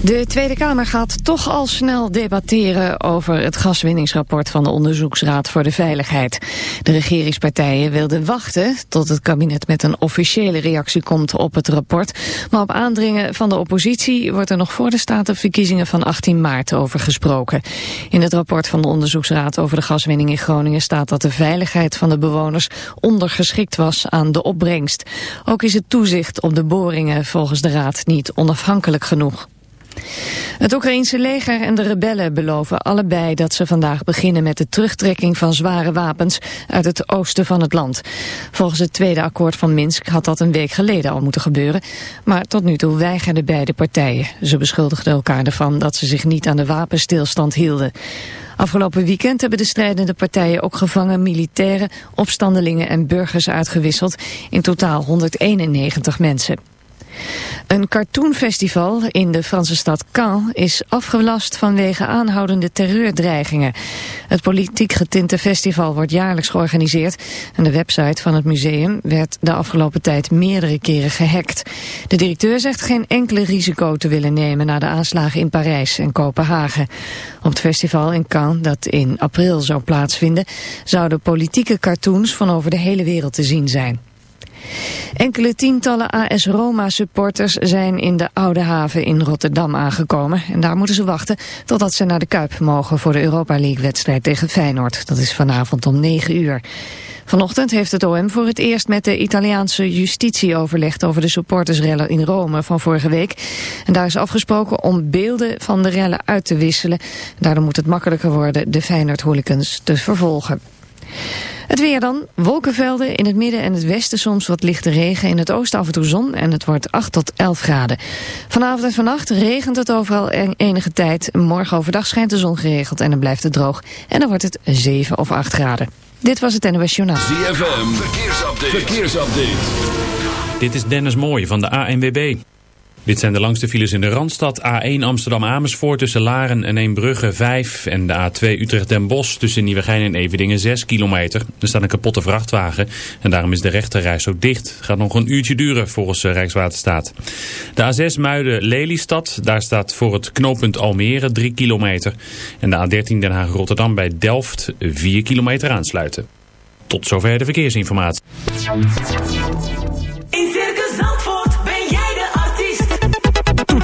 De Tweede Kamer gaat toch al snel debatteren over het gaswinningsrapport van de Onderzoeksraad voor de Veiligheid. De regeringspartijen wilden wachten tot het kabinet met een officiële reactie komt op het rapport. Maar op aandringen van de oppositie wordt er nog voor de statenverkiezingen van 18 maart over gesproken. In het rapport van de Onderzoeksraad over de gaswinning in Groningen staat dat de veiligheid van de bewoners ondergeschikt was aan de opbrengst. Ook is het toezicht op de boringen volgens de Raad niet onafhankelijk genoeg. Het Oekraïense leger en de rebellen beloven allebei dat ze vandaag beginnen met de terugtrekking van zware wapens uit het oosten van het land. Volgens het tweede akkoord van Minsk had dat een week geleden al moeten gebeuren, maar tot nu toe weigerden beide partijen. Ze beschuldigden elkaar ervan dat ze zich niet aan de wapenstilstand hielden. Afgelopen weekend hebben de strijdende partijen ook gevangen militairen, opstandelingen en burgers uitgewisseld. In totaal 191 mensen. Een cartoonfestival in de Franse stad Caen is afgelast vanwege aanhoudende terreurdreigingen. Het politiek getinte festival wordt jaarlijks georganiseerd en de website van het museum werd de afgelopen tijd meerdere keren gehackt. De directeur zegt geen enkele risico te willen nemen na de aanslagen in Parijs en Kopenhagen. Op het festival in Caen, dat in april zou plaatsvinden, zouden politieke cartoons van over de hele wereld te zien zijn. Enkele tientallen AS Roma supporters zijn in de Oude Haven in Rotterdam aangekomen. En daar moeten ze wachten totdat ze naar de Kuip mogen voor de Europa League wedstrijd tegen Feyenoord. Dat is vanavond om 9 uur. Vanochtend heeft het OM voor het eerst met de Italiaanse justitie overlegd over de supportersrellen in Rome van vorige week. En daar is afgesproken om beelden van de rellen uit te wisselen. Daardoor moet het makkelijker worden de Feyenoord-hooligans te vervolgen. Het weer dan. Wolkenvelden in het midden en het westen soms wat lichte regen. In het oosten af en toe zon en het wordt 8 tot 11 graden. Vanavond en vannacht regent het overal enige tijd. Morgen overdag schijnt de zon geregeld en dan blijft het droog. En dan wordt het 7 of 8 graden. Dit was het NOS Journaal. ZFM. Verkeersupdate. Verkeersupdate. Dit is Dennis Mooij van de ANWB. Dit zijn de langste files in de Randstad. A1 Amsterdam-Amersfoort tussen Laren en Eembrugge 5. En de A2 Utrecht-Den Bosch tussen Nieuwegein en Evedingen 6 kilometer. Er staat een kapotte vrachtwagen en daarom is de rechterreis zo dicht. Gaat nog een uurtje duren volgens Rijkswaterstaat. De A6 Muiden-Lelystad. Daar staat voor het knooppunt Almere 3 kilometer. En de A13 Den Haag-Rotterdam bij Delft 4 kilometer aansluiten. Tot zover de verkeersinformatie.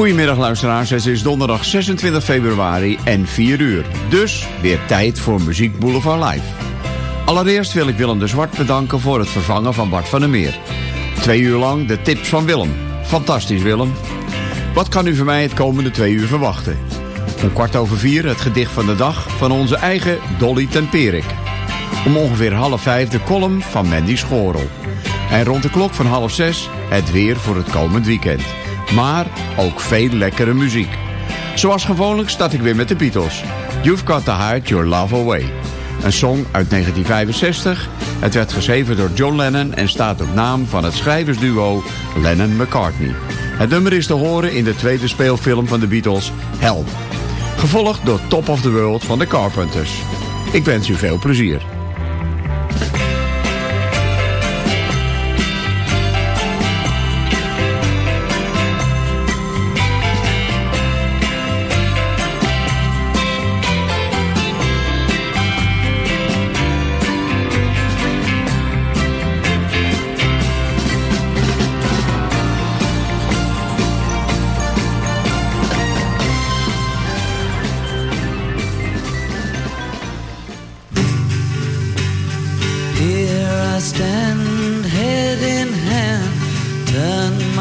Goedemiddag luisteraars, het is donderdag 26 februari en 4 uur. Dus weer tijd voor Muziek Boulevard Live. Allereerst wil ik Willem de Zwart bedanken voor het vervangen van Bart van der Meer. Twee uur lang de tips van Willem. Fantastisch Willem. Wat kan u van mij het komende twee uur verwachten? Om kwart over vier het gedicht van de dag van onze eigen Dolly Temperik. Om ongeveer half vijf de column van Mandy Schorel. En rond de klok van half zes het weer voor het komend weekend maar ook veel lekkere muziek. Zoals gewoonlijk start ik weer met de Beatles. You've Got To Hide Your Love Away. Een song uit 1965. Het werd geschreven door John Lennon en staat op naam van het schrijversduo Lennon-McCartney. Het nummer is te horen in de tweede speelfilm van de Beatles, Help. Gevolgd door Top of the World van de Carpenters. Ik wens u veel plezier.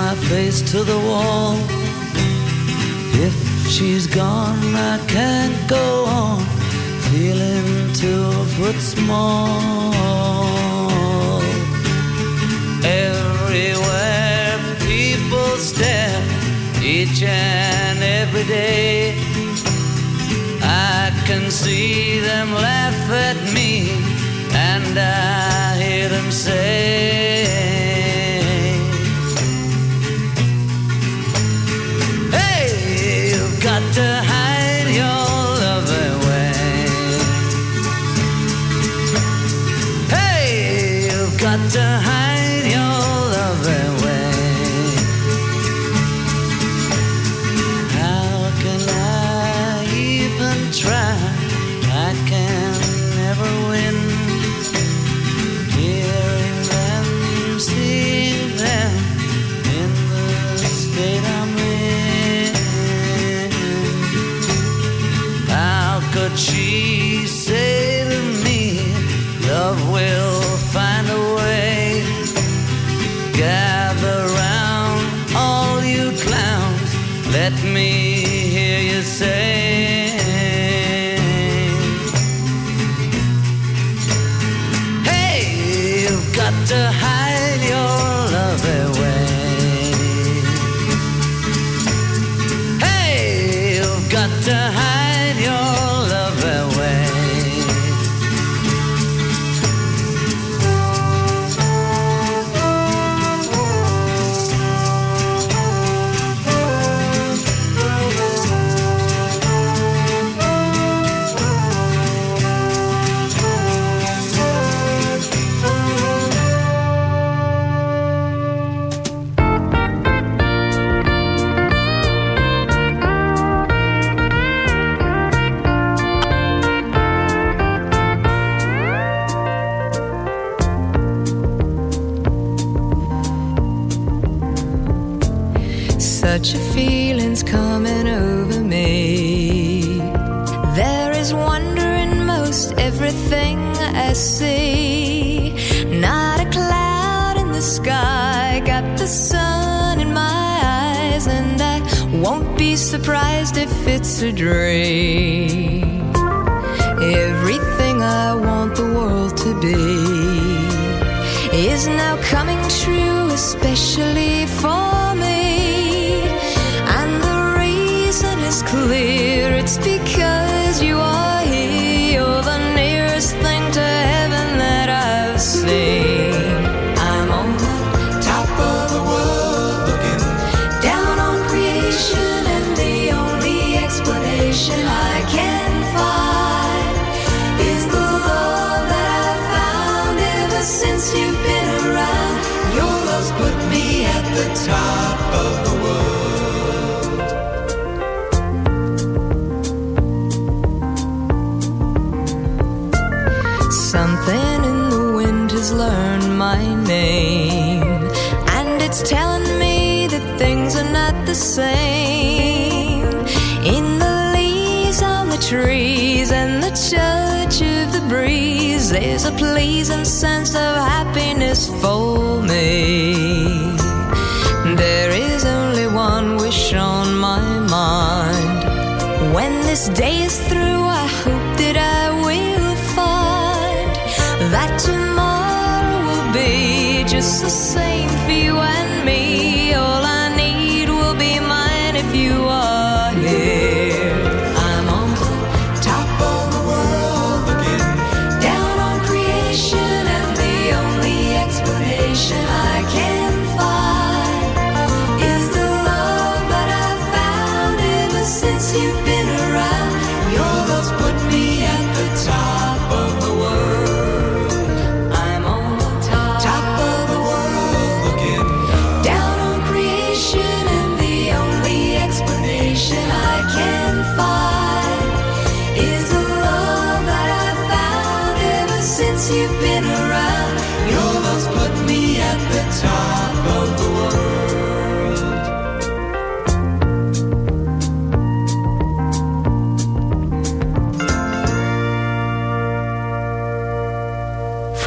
my face to the wall. If she's gone, I can't go on feeling two foot small. Everywhere people stare, each and every day. I can see them laugh at me, and I hear them say. wonder and sense of happiness for me. There is only one wish on my mind. When this day is through,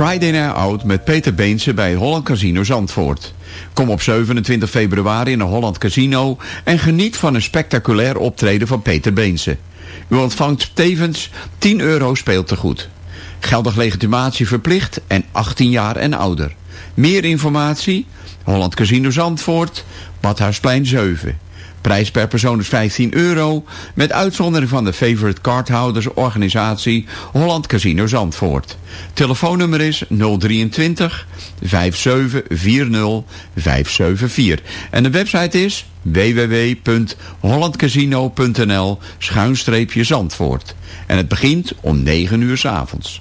Friday Night Out met Peter Beense bij Holland Casino Zandvoort. Kom op 27 februari naar Holland Casino en geniet van een spectaculair optreden van Peter Beense. U ontvangt tevens 10 euro speeltegoed. Geldig legitimatie verplicht en 18 jaar en ouder. Meer informatie? Holland Casino Zandvoort, Badhuisplein 7. Prijs per persoon is 15 euro, met uitzondering van de Favorite Cardhouders organisatie Holland Casino Zandvoort. Telefoonnummer is 023 5740 574. En de website is www.hollandcasino.nl schuinstreepje Zandvoort. En het begint om 9 uur 's avonds.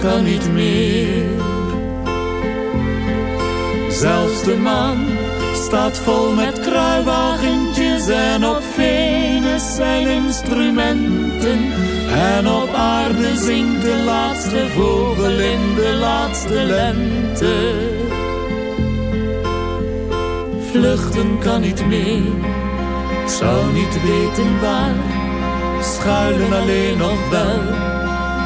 kan niet meer. Zelfs de maan staat vol met kruiwagentjes en op Venus zijn instrumenten. En op aarde zingt de laatste vogel in de laatste lente. Vluchten kan niet meer, zou niet weten waar. Schuilen alleen nog wel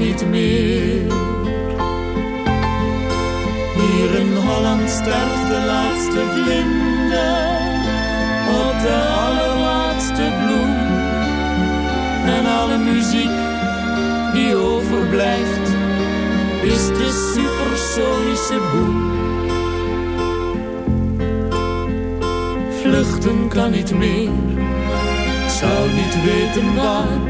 Niet meer. Hier in Holland sterft de laatste vlinder op de allerlaatste bloem. En alle muziek die overblijft is de supersonische boem. Vluchten kan niet meer, ik zou niet weten waar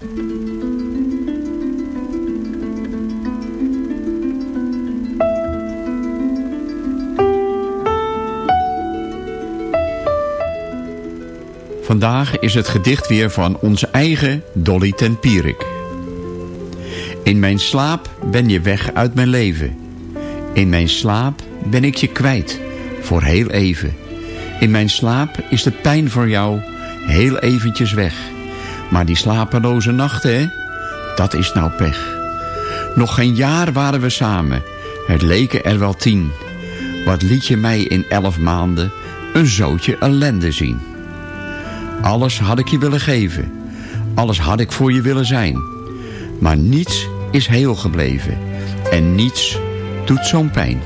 Vandaag is het gedicht weer van onze eigen Dolly ten Pierik. In mijn slaap ben je weg uit mijn leven. In mijn slaap ben ik je kwijt, voor heel even. In mijn slaap is de pijn voor jou heel eventjes weg. Maar die slapeloze nachten, hè, dat is nou pech. Nog geen jaar waren we samen, het leken er wel tien. Wat liet je mij in elf maanden een zootje ellende zien. Alles had ik je willen geven. Alles had ik voor je willen zijn. Maar niets is heel gebleven. En niets doet zo'n pijn.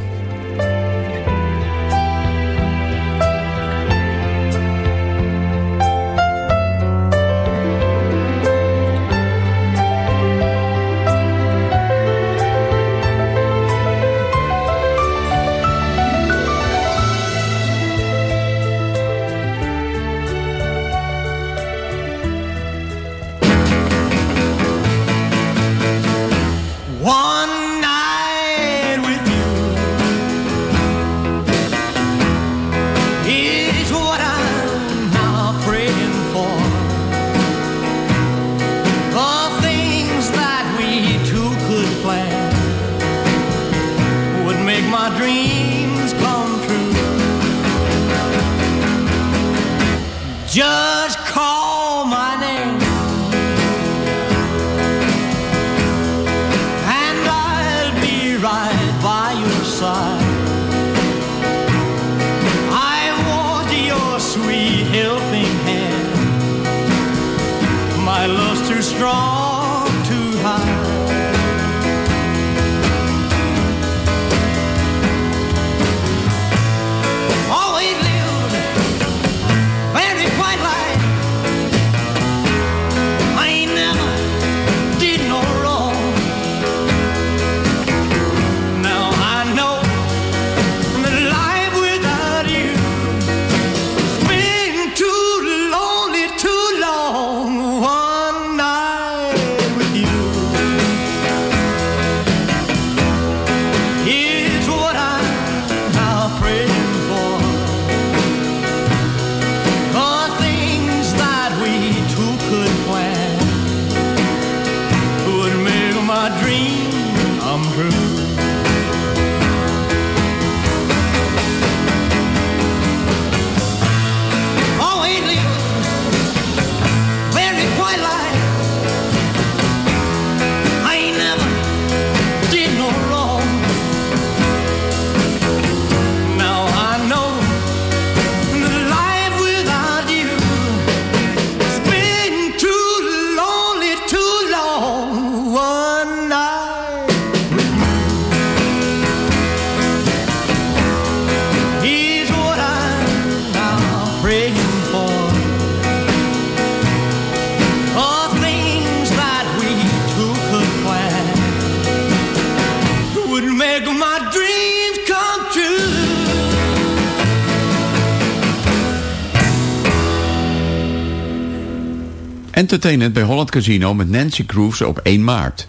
Entertainment bij Holland Casino met Nancy Grooves op 1 maart.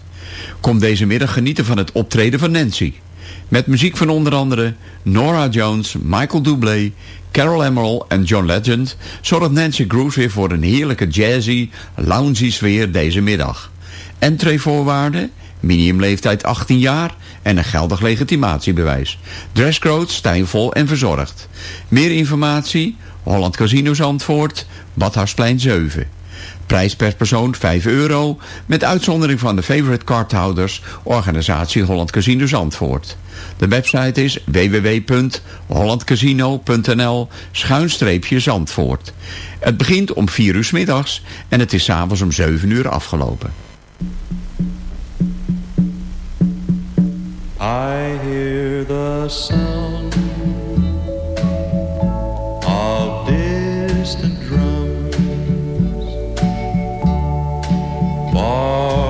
Kom deze middag genieten van het optreden van Nancy. Met muziek van onder andere Nora Jones, Michael Bublé, Carol Emerald en John Legend... zorgt Nancy Grooves weer voor een heerlijke jazzy, loungy sfeer deze middag. Entreevoorwaarden, minimumleeftijd 18 jaar en een geldig legitimatiebewijs. Dresscode stijlvol en verzorgd. Meer informatie, Holland Casino Zandvoort, Badhuisplein 7. Prijs per persoon 5 euro, met uitzondering van de favorite cardhouders, organisatie Holland Casino Zandvoort. De website is www.hollandcasino.nl schuinstreepje Zandvoort. Het begint om 4 uur middags en het is s'avonds om 7 uur afgelopen. I hear the sound far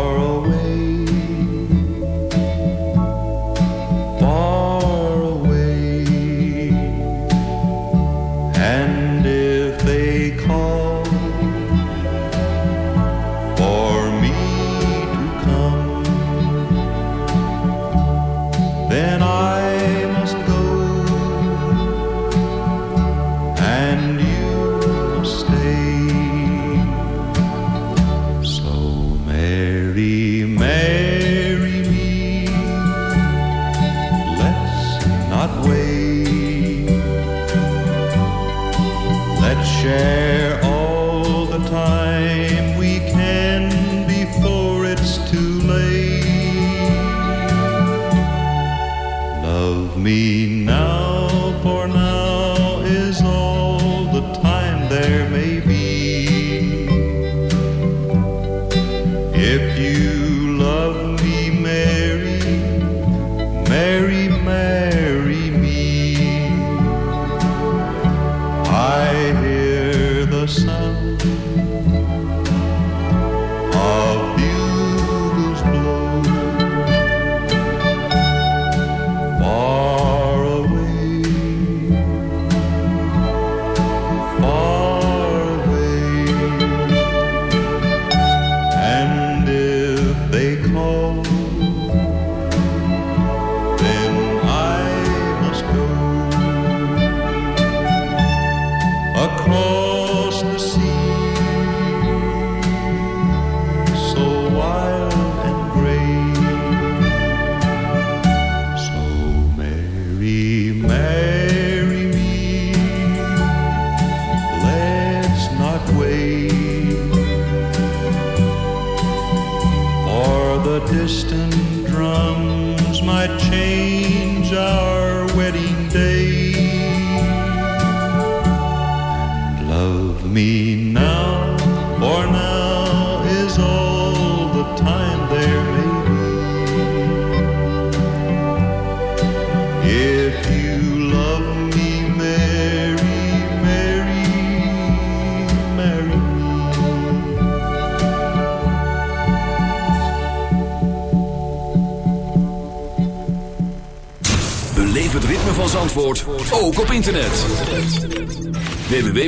for now.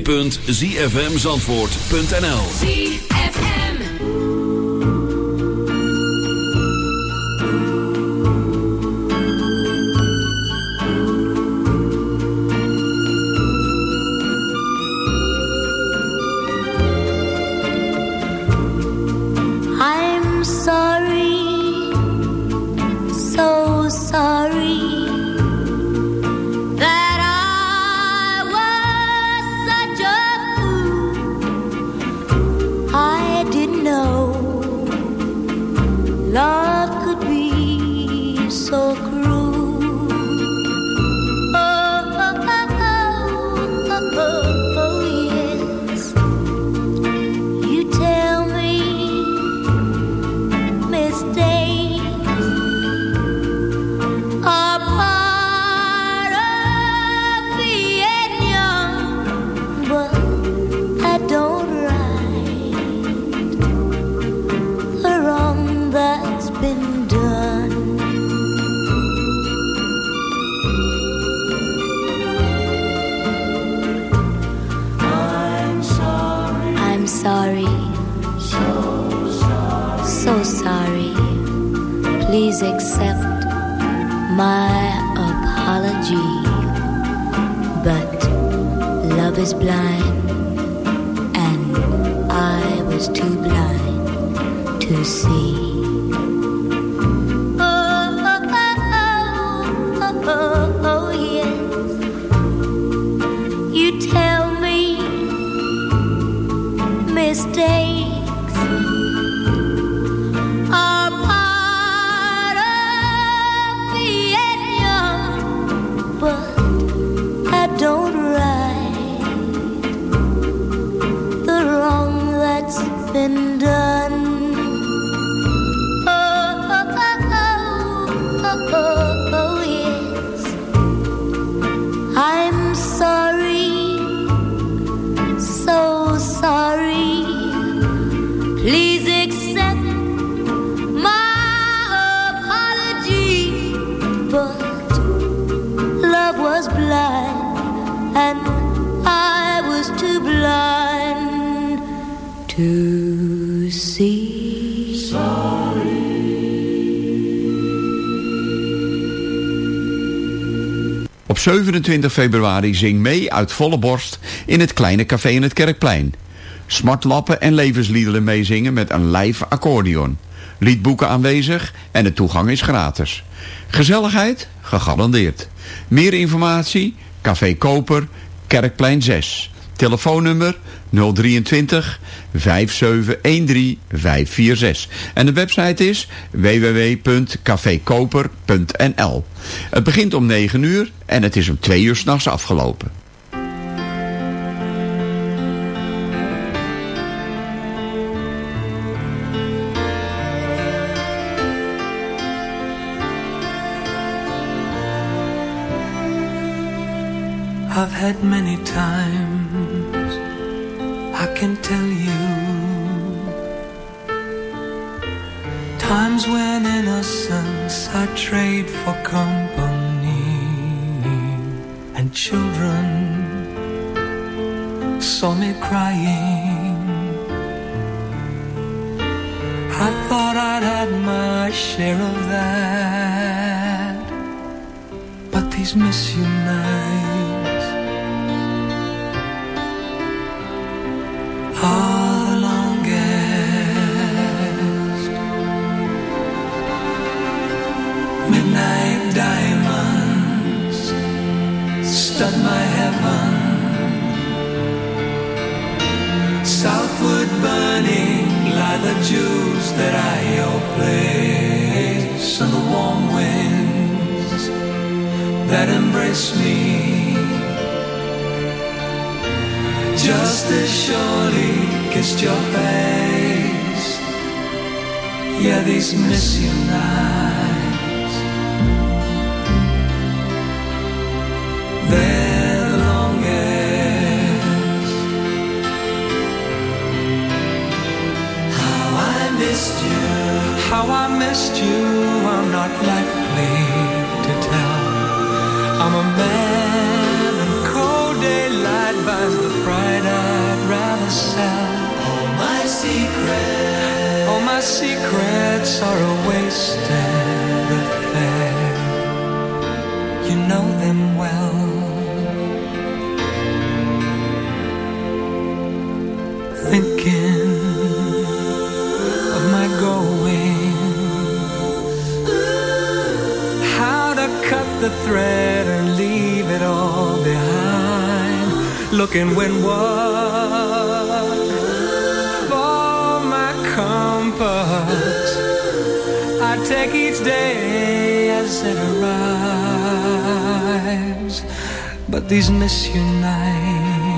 www.zfmzandvoort.nl 27 februari Zing mee uit volle borst in het kleine café in het Kerkplein. Smartlappen en levensliederen meezingen met een live accordeon. Liedboeken aanwezig en de toegang is gratis. Gezelligheid? Gegarandeerd. Meer informatie? Café Koper, Kerkplein 6. Telefoonnummer 023 5713 546. En de website is www.cafekoper.nl. Het begint om 9 uur en het is om 2 uur s'nachts afgelopen. I've had many times can tell you. Times when innocence I trade for company, and children saw me crying. I thought I'd had my share of that, but these miss you nights jewels that I your place and the warm winds that embrace me just as surely kissed your face. Yeah, these miss you nights. Missed you, I'm not likely to tell. I'm a man, and cold daylight buys the pride I'd rather sell. All my secrets, all my secrets are a wasted affair. You know them well. The thread and leave it all behind. Looking windward for my compass. I take each day as it arrives, but these miss you nights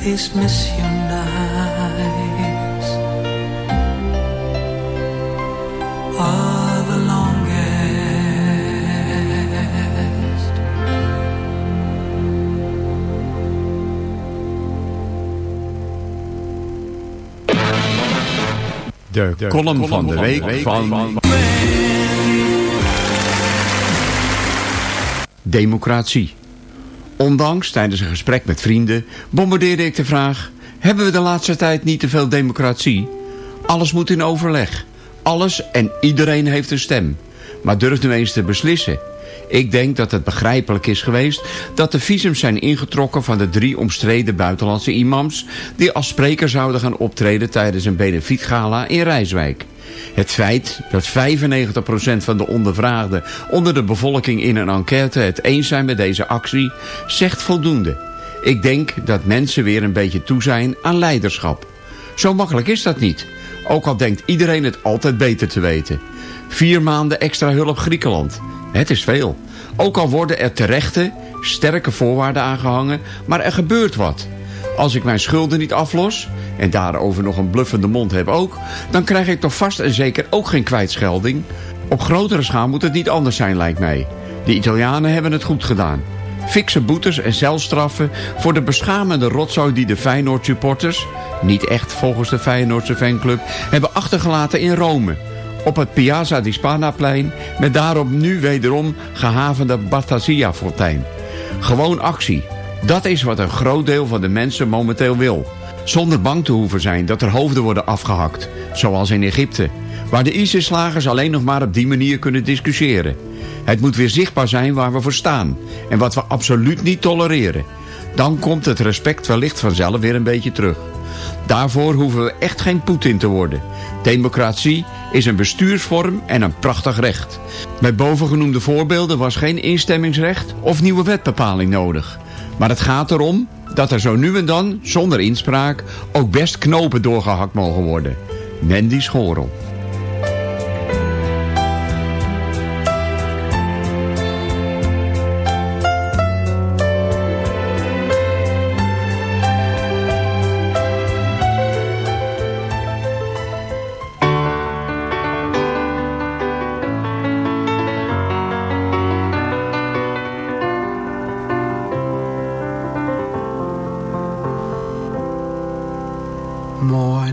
These miss you nights are the longest. De, column van de week van... Democratie. Ondanks tijdens een gesprek met vrienden bombardeerde ik de vraag... hebben we de laatste tijd niet te veel democratie? Alles moet in overleg. Alles en iedereen heeft een stem. Maar durf nu eens te beslissen. Ik denk dat het begrijpelijk is geweest dat de visums zijn ingetrokken van de drie omstreden buitenlandse imams... die als spreker zouden gaan optreden tijdens een benefietgala in Rijswijk. Het feit dat 95% van de ondervraagden onder de bevolking in een enquête het eens zijn met deze actie, zegt voldoende. Ik denk dat mensen weer een beetje toe zijn aan leiderschap. Zo makkelijk is dat niet. Ook al denkt iedereen het altijd beter te weten. Vier maanden extra hulp Griekenland. Het is veel. Ook al worden er terechte, sterke voorwaarden aangehangen, maar er gebeurt wat. Als ik mijn schulden niet aflos, en daarover nog een bluffende mond heb ook... dan krijg ik toch vast en zeker ook geen kwijtschelding. Op grotere schaal moet het niet anders zijn, lijkt mij. De Italianen hebben het goed gedaan. Fikse boetes en celstraffen voor de beschamende rotzooi die de Feyenoord-supporters... niet echt volgens de Feyenoordse fanclub... hebben achtergelaten in Rome. op het Piazza di Spanaplein... met daarop nu wederom gehavende Bartasia-fontein. Gewoon actie. Dat is wat een groot deel van de mensen momenteel wil. Zonder bang te hoeven zijn dat er hoofden worden afgehakt. Zoals in Egypte. Waar de ISIS-slagers alleen nog maar op die manier kunnen discussiëren. Het moet weer zichtbaar zijn waar we voor staan. En wat we absoluut niet tolereren. Dan komt het respect wellicht vanzelf weer een beetje terug. Daarvoor hoeven we echt geen Poetin te worden. Democratie is een bestuursvorm en een prachtig recht. Met bovengenoemde voorbeelden was geen instemmingsrecht of nieuwe wetbepaling nodig. Maar het gaat erom dat er zo nu en dan, zonder inspraak, ook best knopen doorgehakt mogen worden. Mandy Schorel.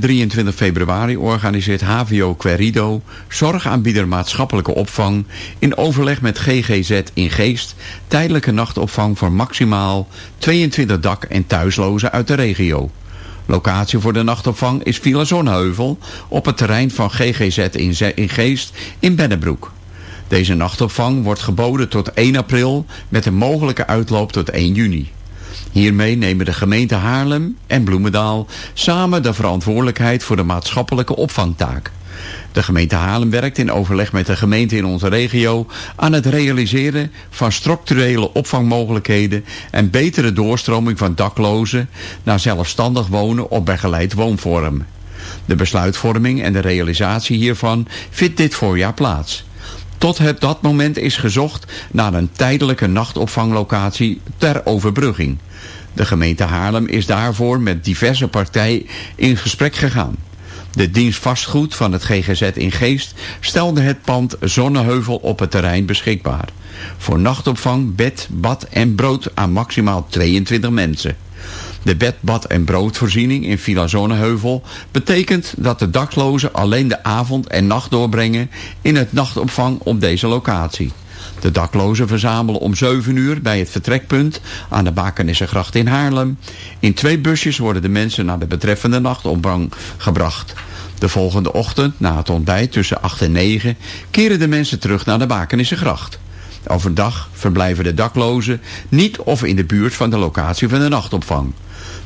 23 februari organiseert HVO Querido zorgaanbieder maatschappelijke opvang in overleg met GGZ in Geest tijdelijke nachtopvang voor maximaal 22 dak- en thuislozen uit de regio. Locatie voor de nachtopvang is Villa Zonheuvel op het terrein van GGZ in Geest in Bennebroek. Deze nachtopvang wordt geboden tot 1 april met een mogelijke uitloop tot 1 juni. Hiermee nemen de gemeente Haarlem en Bloemendaal samen de verantwoordelijkheid voor de maatschappelijke opvangtaak. De gemeente Haarlem werkt in overleg met de gemeente in onze regio aan het realiseren van structurele opvangmogelijkheden en betere doorstroming van daklozen naar zelfstandig wonen op begeleid woonvorm. De besluitvorming en de realisatie hiervan vindt dit voorjaar plaats. Tot het dat moment is gezocht naar een tijdelijke nachtopvanglocatie ter overbrugging. De gemeente Haarlem is daarvoor met diverse partijen in gesprek gegaan. De dienst vastgoed van het GGZ in Geest stelde het pand Zonneheuvel op het terrein beschikbaar. Voor nachtopvang, bed, bad en brood aan maximaal 22 mensen. De bed, bad en broodvoorziening in Villa Zonneheuvel betekent dat de daklozen alleen de avond en nacht doorbrengen in het nachtopvang op deze locatie. De daklozen verzamelen om 7 uur bij het vertrekpunt aan de Bakenissengracht in Haarlem. In twee busjes worden de mensen naar de betreffende nachtopvang gebracht. De volgende ochtend, na het ontbijt tussen 8 en 9, keren de mensen terug naar de Bakenissengracht. Overdag verblijven de daklozen niet of in de buurt van de locatie van de nachtopvang.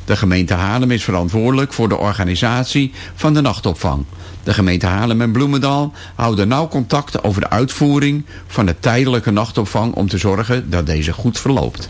De gemeente Haarlem is verantwoordelijk voor de organisatie van de nachtopvang. De gemeente Haarlem en Bloemendaal houden nauw contact over de uitvoering van de tijdelijke nachtopvang om te zorgen dat deze goed verloopt.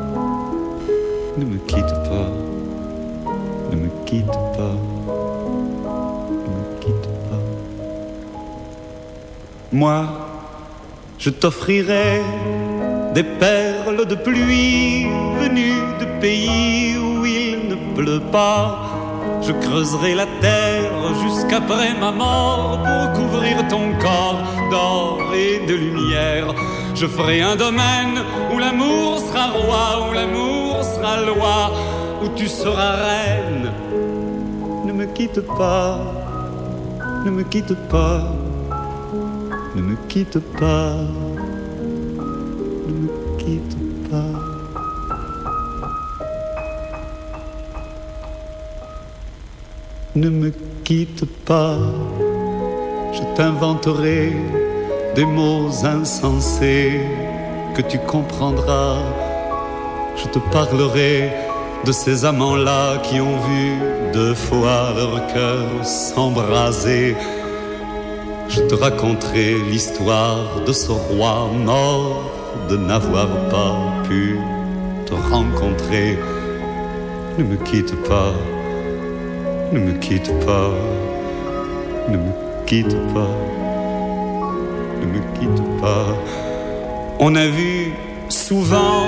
Ne me quitte pas, ne me quitte pas, ne me quitte pas. Moi, je t'offrirai des perles de pluie venues de pays où il ne pleut pas. Je creuserai la terre jusqu'après ma mort pour couvrir ton corps d'or et de lumière. Je ferai un domaine où l'amour sera roi, où l'amour loi, où tu seras reine. Ne me quitte pas, ne me quitte pas, ne me quitte pas, ne me quitte pas. Ne me quitte pas, je t'inventerai des mots insensés que tu comprendras. Je te parlerai de ces amants-là qui ont vu deux fois leur cœur s'embraser. Je te raconterai l'histoire de ce roi mort de n'avoir pas pu te rencontrer. Ne me quitte pas, ne me quitte pas, ne me quitte pas ne me quitte pas. On a vu souvent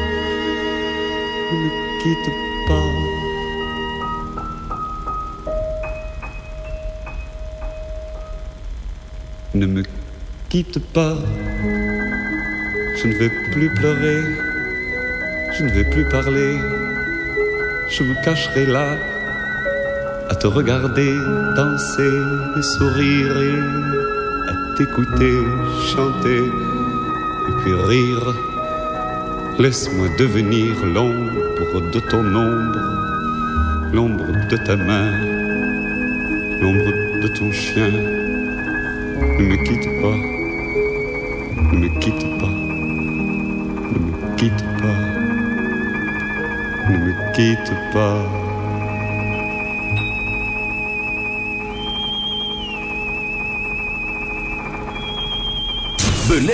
quitte pas. Ne me quitte pas, je ne vais plus pleurer, je ne vais plus parler, je me cacherai là à te regarder danser et sourire et t'écouter chanter et puis rire. Laisse-moi devenir l'ombre de ton ombre, l'ombre de ta main, l'ombre de ton chien. Ne me quitte pas, ne me quitte pas, ne me quitte pas, ne me quitte pas.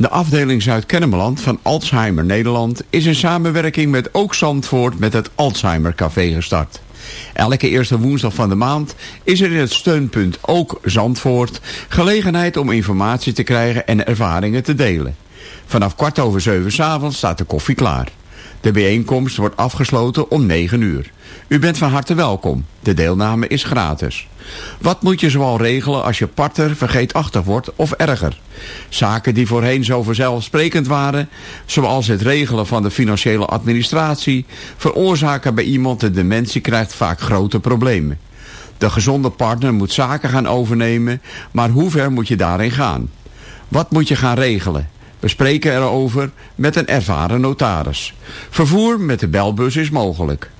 De afdeling Zuid-Kennemerland van Alzheimer Nederland is in samenwerking met Ook Zandvoort met het Alzheimer Café gestart. Elke eerste woensdag van de maand is er in het steunpunt Ook Zandvoort gelegenheid om informatie te krijgen en ervaringen te delen. Vanaf kwart over zeven 's avonds staat de koffie klaar. De bijeenkomst wordt afgesloten om 9 uur. U bent van harte welkom. De deelname is gratis. Wat moet je zoal regelen als je partner vergeetachtig wordt of erger? Zaken die voorheen zo vanzelfsprekend waren, zoals het regelen van de financiële administratie, veroorzaken bij iemand die dementie krijgt vaak grote problemen. De gezonde partner moet zaken gaan overnemen, maar hoe ver moet je daarin gaan? Wat moet je gaan regelen? We spreken erover met een ervaren notaris. Vervoer met de belbus is mogelijk.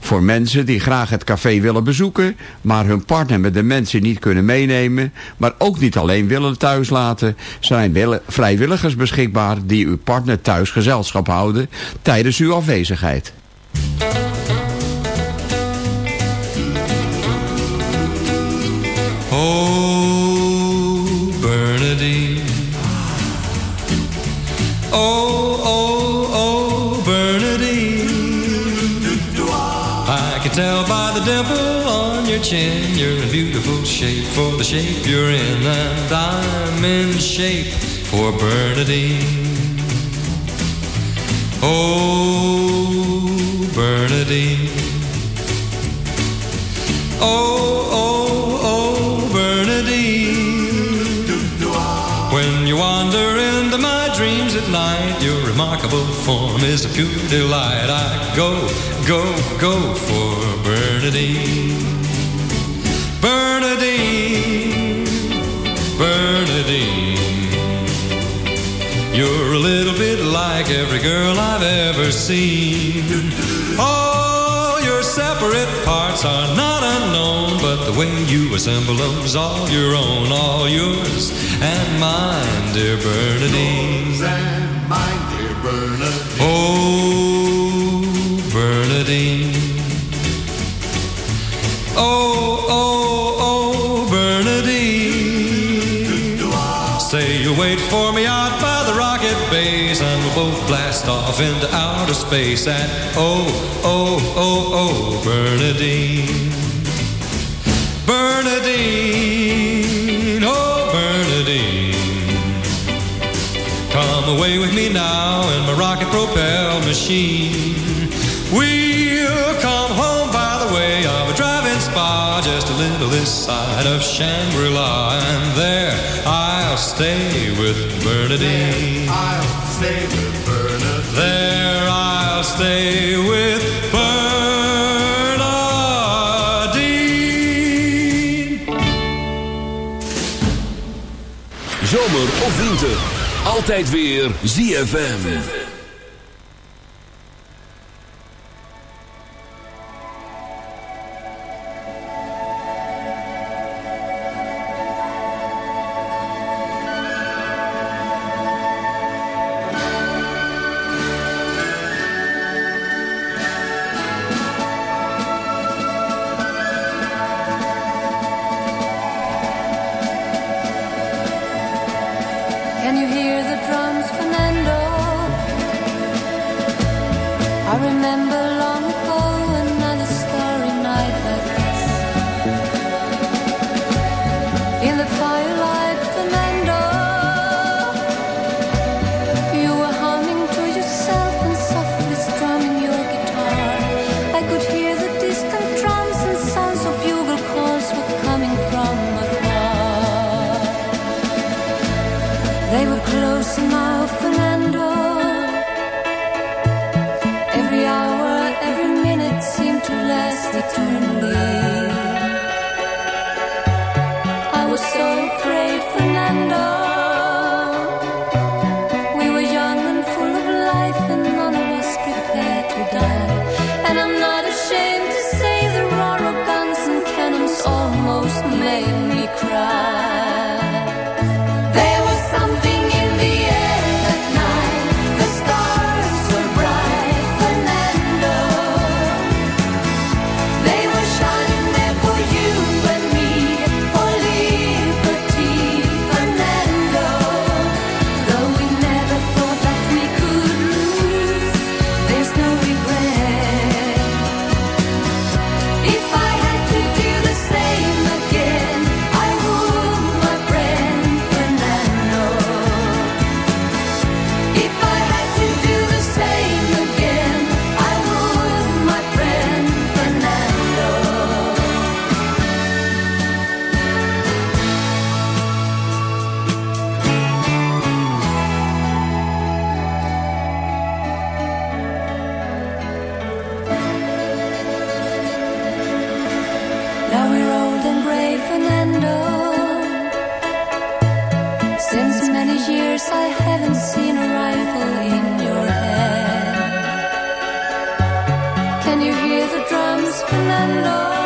Voor mensen die graag het café willen bezoeken... maar hun partner met dementie niet kunnen meenemen... maar ook niet alleen willen thuislaten... zijn wille- vrijwilligers beschikbaar die uw partner thuis gezelschap houden... tijdens uw afwezigheid. Oh, Bernadine. Oh, you're in beautiful shape for the shape you're in, and I'm in shape for Bernadine. Oh, Bernadine. Oh, oh, oh, Bernadine. When you wander into my dreams at night, your remarkable form is a pure delight. I go, go, go for. Bernadine, every girl I've ever seen. All your separate parts are not unknown, but the way you assemble them's all your own, all yours and mine, dear Bernadine. and mine, dear Bernadine. Oh, Bernadine. Oh, oh, oh, Bernadine. Say you'll wait for me out both blast off into outer space at oh, oh, oh, oh, Bernadine. Bernadine, oh, Bernadine. Come away with me now in my rocket propelled machine. We'll come home by the way of a driving spa, just a little this side of Shangri-La, and there I'll stay with Bernadine. I'll stay with. There I'll stay with Bernardine. Zomer of winter, altijd weer ZFM. the drums, Fernando. I remember. Since many years I haven't seen a rifle in your hand. Can you hear the drums, Fernando?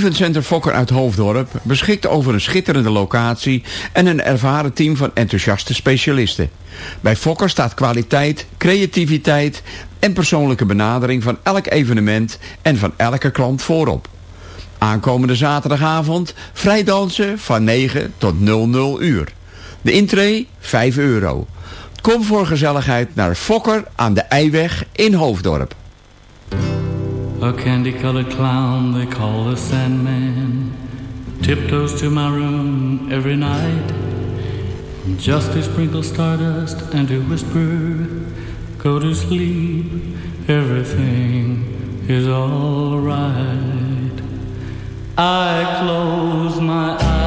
Eventcenter Fokker uit Hoofddorp beschikt over een schitterende locatie en een ervaren team van enthousiaste specialisten. Bij Fokker staat kwaliteit, creativiteit en persoonlijke benadering van elk evenement en van elke klant voorop. Aankomende zaterdagavond vrijdansen van 9 tot 00 uur. De intree 5 euro. Kom voor gezelligheid naar Fokker aan de Eiweg in Hoofddorp. A candy colored clown they call the Sandman tiptoes to my room every night just to sprinkle stardust and to whisper, Go to sleep, everything is alright. I close my eyes.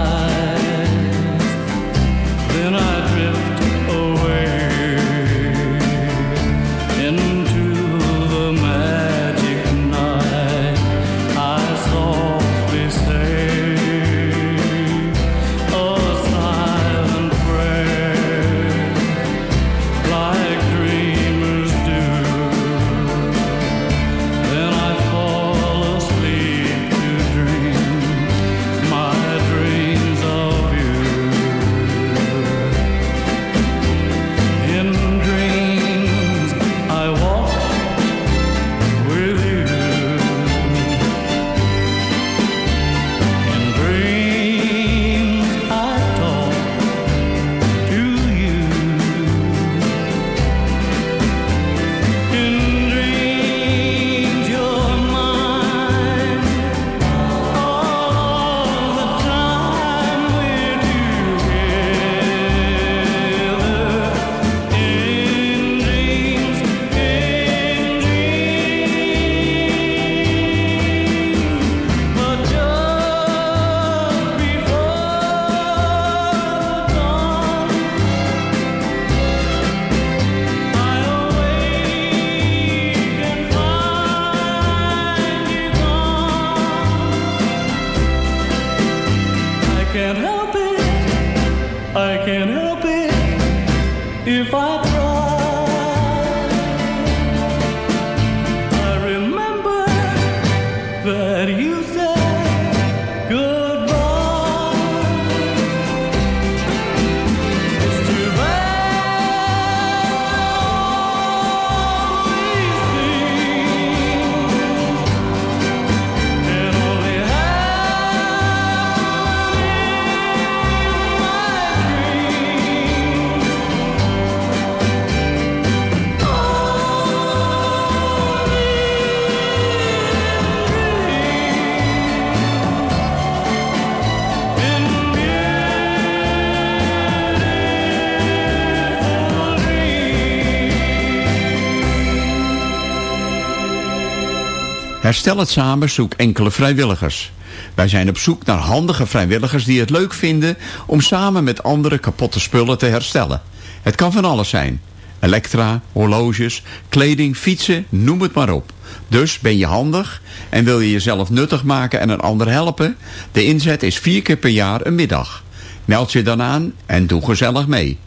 Herstel het samen zoek enkele vrijwilligers. Wij zijn op zoek naar handige vrijwilligers die het leuk vinden om samen met anderen kapotte spullen te herstellen. Het kan van alles zijn. Elektra, horloges, kleding, fietsen, noem het maar op. Dus ben je handig en wil je jezelf nuttig maken en een ander helpen? De inzet is vier keer per jaar een middag. Meld je dan aan en doe gezellig mee.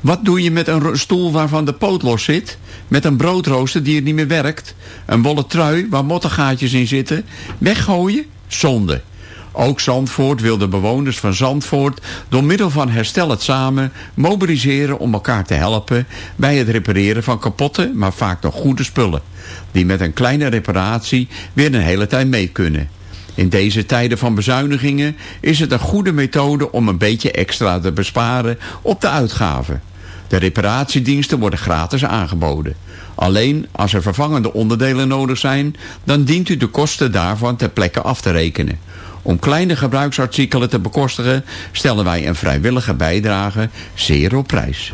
Wat doe je met een stoel waarvan de poot los zit? Met een broodrooster die het niet meer werkt? Een wollen trui waar mottengaatjes in zitten? Weggooien? Zonde. Ook Zandvoort wil de bewoners van Zandvoort door middel van Herstel het Samen mobiliseren om elkaar te helpen bij het repareren van kapotte, maar vaak nog goede spullen. Die met een kleine reparatie weer een hele tijd mee kunnen. In deze tijden van bezuinigingen is het een goede methode om een beetje extra te besparen op de uitgaven. De reparatiediensten worden gratis aangeboden. Alleen als er vervangende onderdelen nodig zijn, dan dient u de kosten daarvan ter plekke af te rekenen. Om kleine gebruiksartikelen te bekostigen stellen wij een vrijwillige bijdrage zeer op prijs.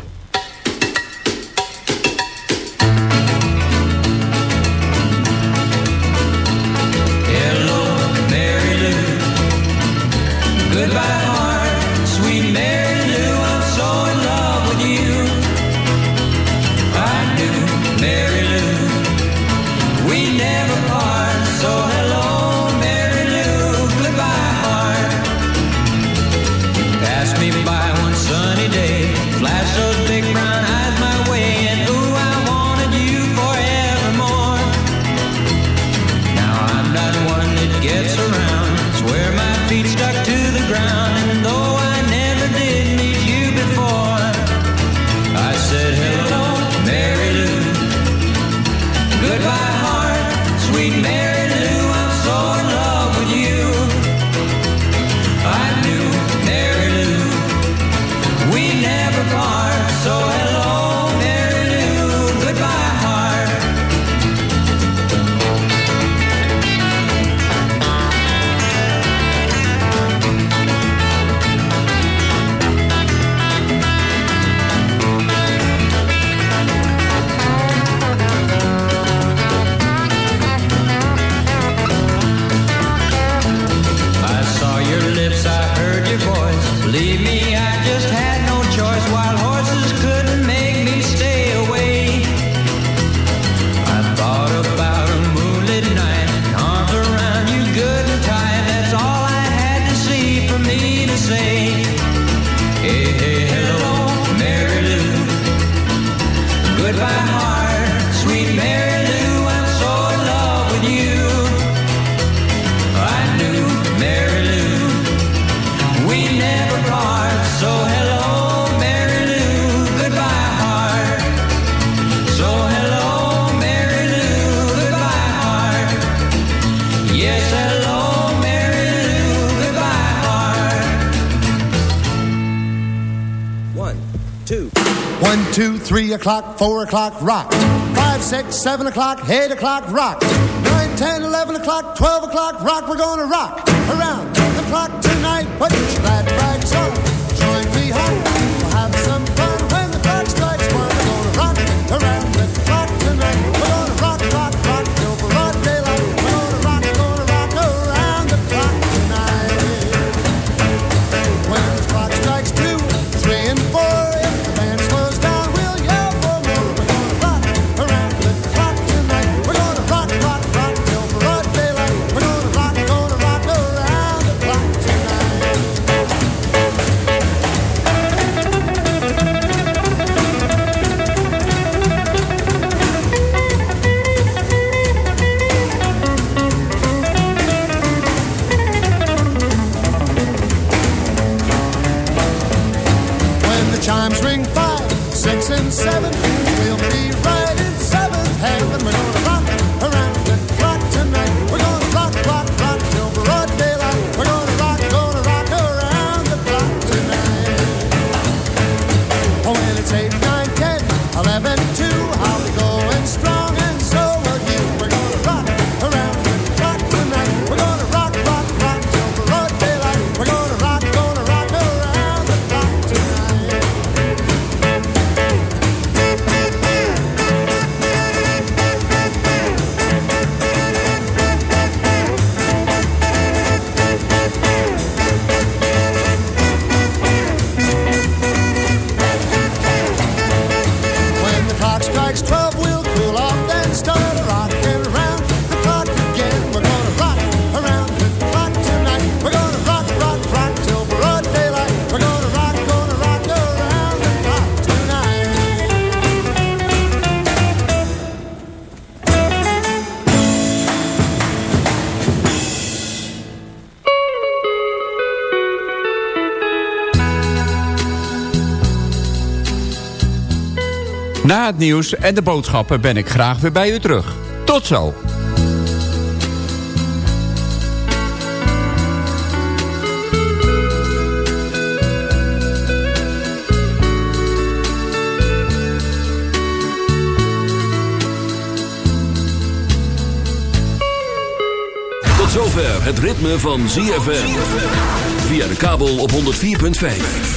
4 o'clock, rocked. 5, 6, 7 o'clock, 8 o'clock, rocked. 9, 10, 11 o'clock, 12 o'clock, rock. We're gonna rock around the clock tonight. Put your six and seven, we'll be right. Het nieuws en de boodschappen ben ik graag weer bij u terug. Tot zo! Tot zover het ritme van ZFM. Via de kabel op 104.5.